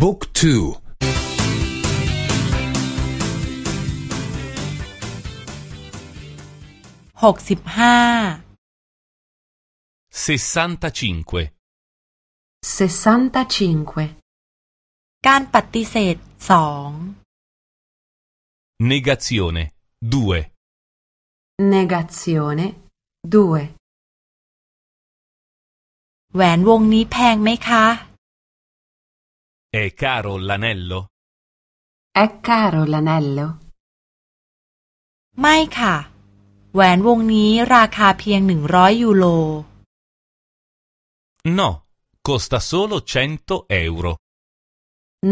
บุ๊กทูหกสิบห้า65 65การปฏิเสธสอง Negazione 2 Negazione 2แหวนวงนี้แพงไหมคะ È caro l'anello? È caro l'anello? ไม่ค่ะ แหวนวงนี้ราคาเพียงหนึ่งร้อยยูโร No, costa solo 100 euro.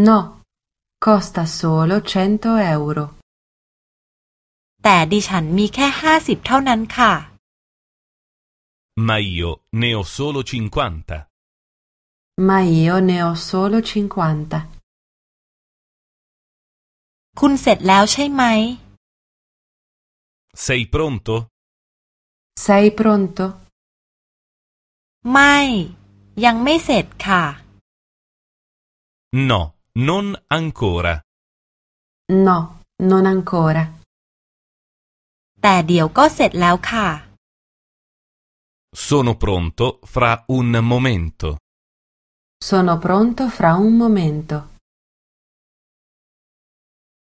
No, costa solo 100 euro. แต่ดิฉันมีแค่ห้าสิบเท่านั้นค่ะ Ma io ne ho solo 50. Ma io ne ho solo 50. คุณเสร็จแล้วใช่ไหม Sei pronto? Sei pronto? ไม่ ยังไม่เสร็จค่ะ No, non ancora. No, non ancora. แต่เดี๋ยวก็เสร็จแล้วค่ะ Sono pronto fra un momento. Sono pronto fra un momento.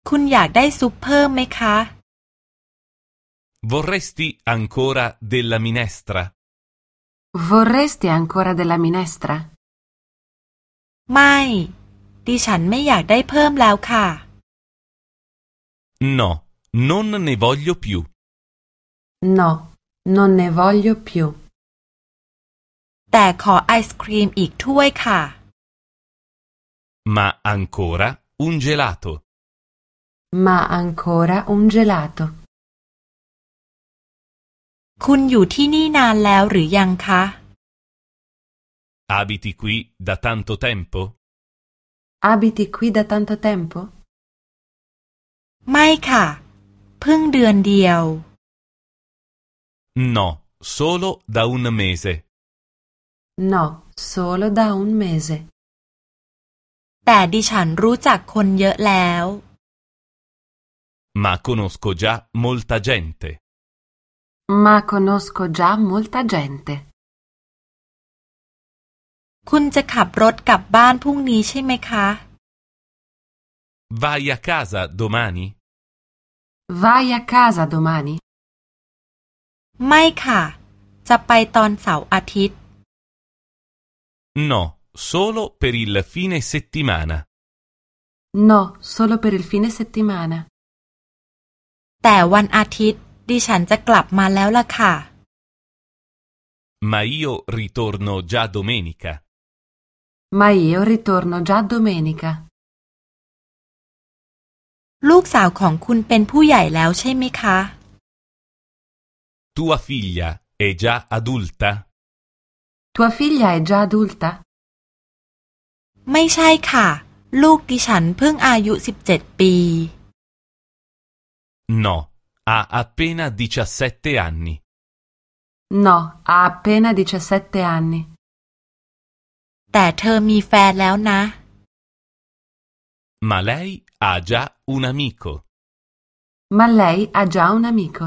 คุณอยากได้ซุปเพิ่มไหมคะ Vorresti ancora della minestra? Vorresti ancora della minestra? ไม่ ดิฉันไม่อยากได้เพิ่มแล้วค่ะ No, non ne voglio più. No, non ne voglio più. แต่ขอไอศครีมอีกถ้วยค่ะ Ma ancora un gelato. Ma ancora un gelato. คุณอยู่ที่นี่นานแล้วหรือยังคะ Abiti qui da tanto tempo? Abiti qui da tanto tempo? ไม่ค่ะ เพิ่งเดือนเดียว No, solo da un mese. No, solo da un mese. แต่ดิฉันรู้จักคนเยอะแล้ว Ma conosco già molta gente. Ma conosco già molta gente. คุณจะขับรถกลับบ้านพรุ่งนี้ใช่ไหมคะ Vai a casa domani? Vai a casa domani? ไม่ค่ะ จะไปตอนเสาร์อาทิตย์ No, solo per il fine settimana. No, solo per il fine settimana. แต่วันอาทิตย์ ดิฉันจะกลับมาแล้วล่ะค่ะ Ma io ritorno già domenica. Ma io ritorno già domenica. ลูกสาวของคุณเป็นผู้ใหญ่แล้วใช่ไหมคะ Tua figlia è già adulta? Tua figlia è già adulta? ไม่ใช่ค่ะ ลูกดิฉันเพิ่งอายุสิบเจ็ดปี No, ha appena 17 anni. No, ha appena 17 anni. แต่เธอมีแฟนแล้วนะ Ma lei ha già un amico. Ma lei ha già un amico.